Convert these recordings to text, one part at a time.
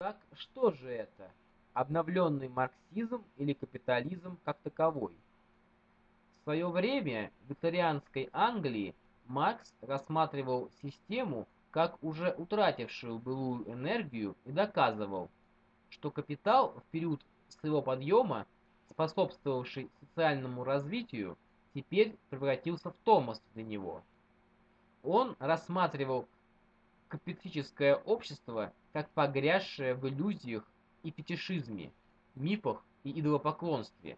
Так что же это? Обновленный марксизм или капитализм как таковой? В свое время в викторианской Англии Маркс рассматривал систему как уже утратившую былую энергию и доказывал, что капитал в период своего подъема, способствовавший социальному развитию, теперь превратился в тормоз для него. Он рассматривал капиталистическое общество как погрязшее в иллюзиях и фетишизме, мифах и идолопоклонстве,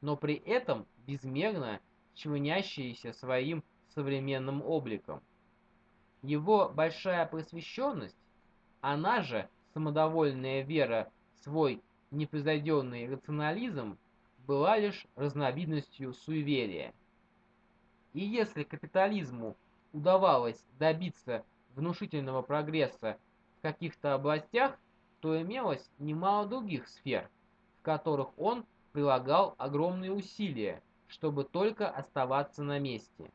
но при этом безмерно чванящееся своим современным обликом. Его большая просвещенность, она же самодовольная вера в свой непревзойденный рационализм, была лишь разновидностью суеверия. И если капитализму удавалось добиться внушительного прогресса в каких-то областях, то имелось немало других сфер, в которых он прилагал огромные усилия, чтобы только оставаться на месте.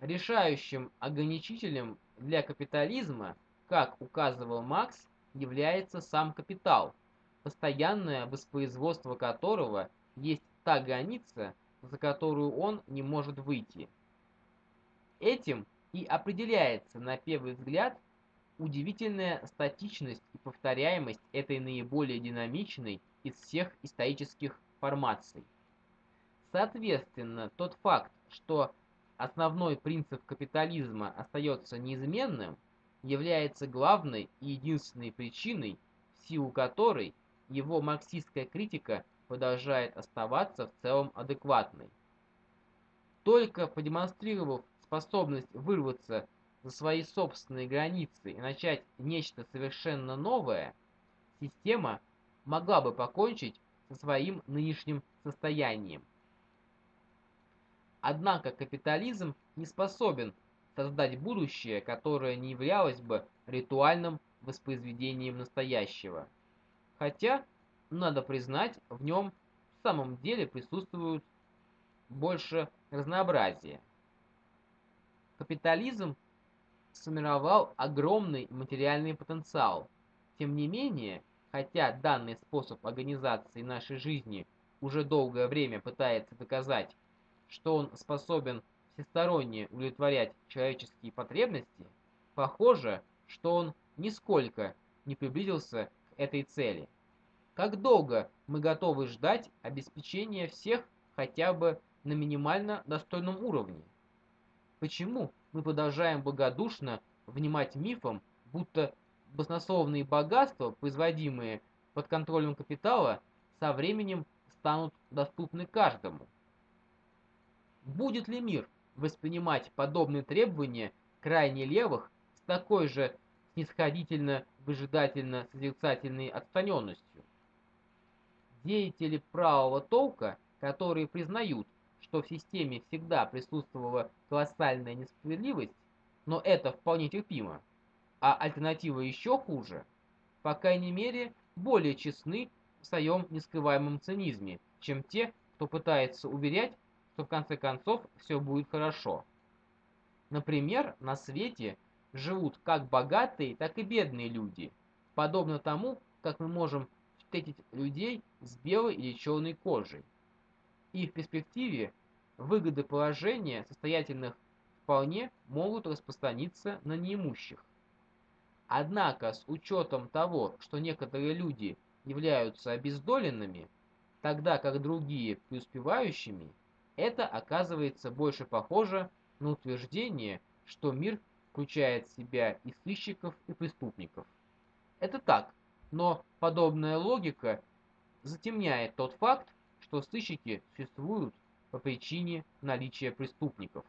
Решающим ограничителем для капитализма, как указывал Макс, является сам капитал, постоянное воспроизводство которого есть та граница, за которую он не может выйти. Этим и определяется на первый взгляд удивительная статичность и повторяемость этой наиболее динамичной из всех исторических формаций. Соответственно, тот факт, что основной принцип капитализма остается неизменным, является главной и единственной причиной, в силу которой его марксистская критика продолжает оставаться в целом адекватной. Только продемонстрировав способность вырваться за свои собственные границы и начать нечто совершенно новое, система могла бы покончить со своим нынешним состоянием. Однако капитализм не способен создать будущее, которое не являлось бы ритуальным воспроизведением настоящего. Хотя, надо признать, в нем в самом деле присутствует больше разнообразия. Капитализм сформировал огромный материальный потенциал. Тем не менее, хотя данный способ организации нашей жизни уже долгое время пытается доказать, что он способен всесторонне удовлетворять человеческие потребности, похоже, что он нисколько не приблизился к этой цели. Как долго мы готовы ждать обеспечения всех хотя бы на минимально достойном уровне? Почему мы продолжаем благодушно внимать мифам, будто баснословные богатства, производимые под контролем капитала, со временем станут доступны каждому? Будет ли мир воспринимать подобные требования крайне левых с такой же снисходительно-выжидательно-созерцательной отстраненностью? Деятели правого толка, которые признают, что в системе всегда присутствовала колоссальная несправедливость, но это вполне терпимо, а альтернатива еще хуже, по крайней мере, более честны в своем нескрываемом цинизме, чем те, кто пытается уверять, что в конце концов все будет хорошо. Например, на свете живут как богатые, так и бедные люди, подобно тому, как мы можем встретить людей с белой или черной кожей и в перспективе выгоды положения состоятельных вполне могут распространиться на неимущих. Однако с учетом того, что некоторые люди являются обездоленными, тогда как другие преуспевающими, это оказывается больше похоже на утверждение, что мир включает в себя и сыщиков, и преступников. Это так, но подобная логика затемняет тот факт, что сыщики существуют по причине наличия преступников.